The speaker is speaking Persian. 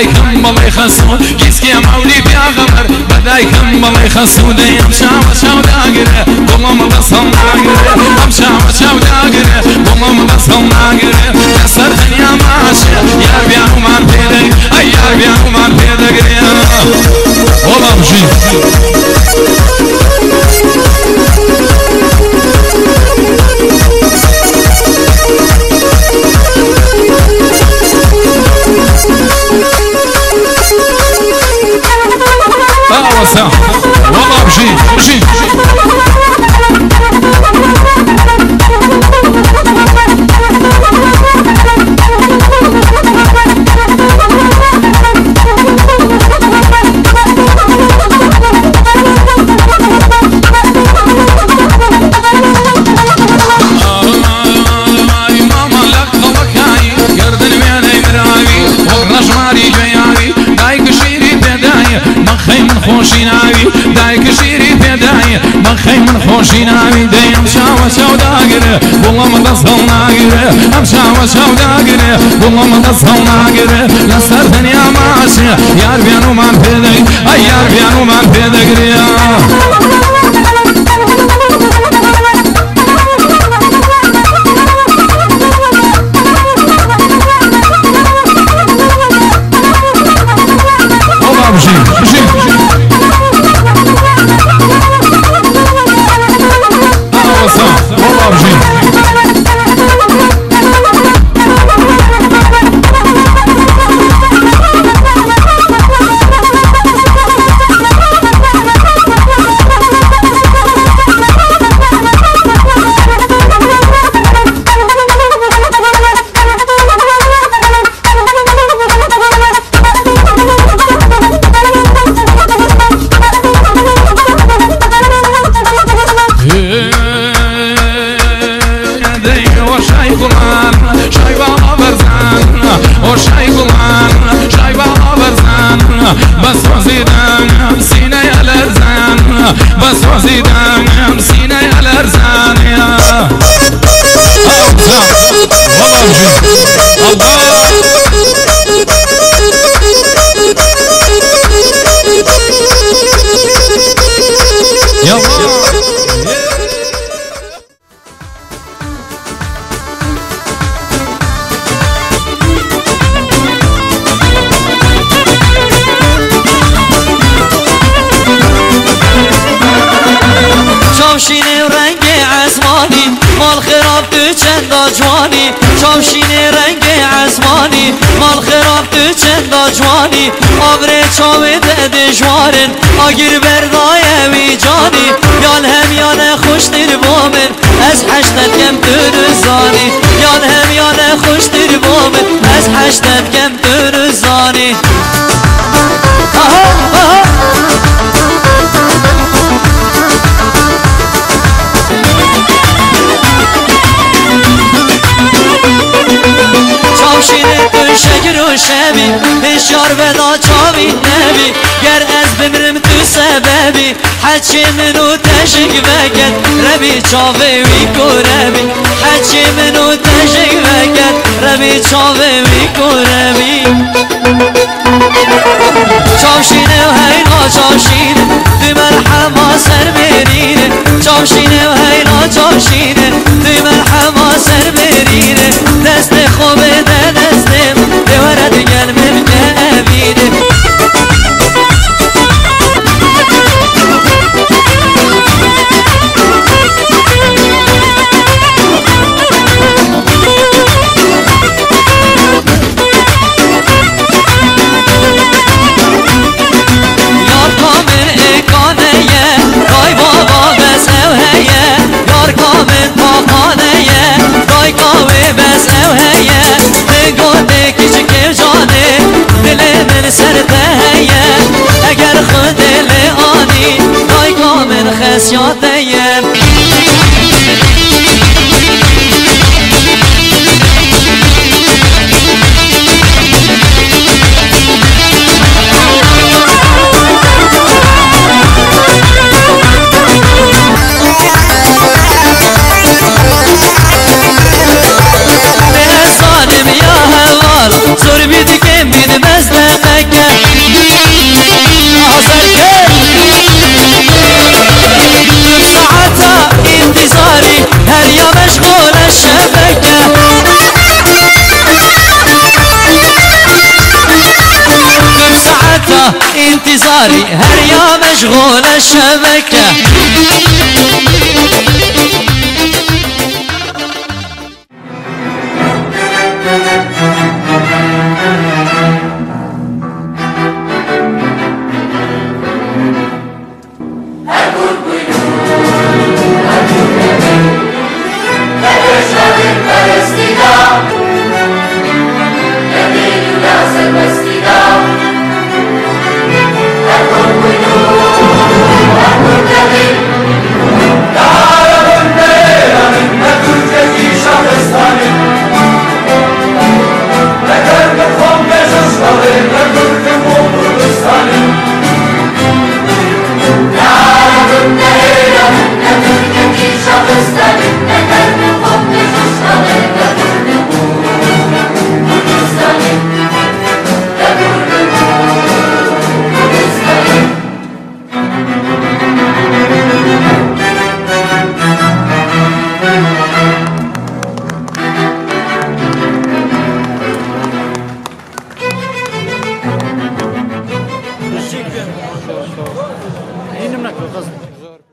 بدای کم بلی خسو کس که مولی پیغمبر بدای کم بلی خسو دیم شام شام داگره بلوم بسم ناگره هم شام شام داگره بلوم بسم ناگره دسر دنیا ماشه یار بیانو من پیده ای یار بیانو من پیده گره Olam شاو داگره والله من دستال ناگره لسر دنیا ماشه یار بیانو من پیدای ای یار بیانو من پیدگری چاوشین رنگ عزمانی مال خراب تو چندا جوانی چاوشین رنگ عزمانی مال خراب تو چندا جوانی آبر چاوه ده جوارن آگیر بردای وی جانی. یان هم یان خوش دیر بامن از حشتت کم تو رزانی یان هم یان خوش دیر بامن از حشتت کم تو رزانی و شبی بشار ودا چاوی نبی گر از بمرم تو سببی حچی منو تشک وکت ربی چاوه وی کو ربی حچی منو تشک وکت ربی چاوه وی کو ربی چاوشینه و هینا چاوشینه دی مرحما سر برینه چاوشینه و هینا چاوشینه yo te داري هل يا مشغول الشبكة؟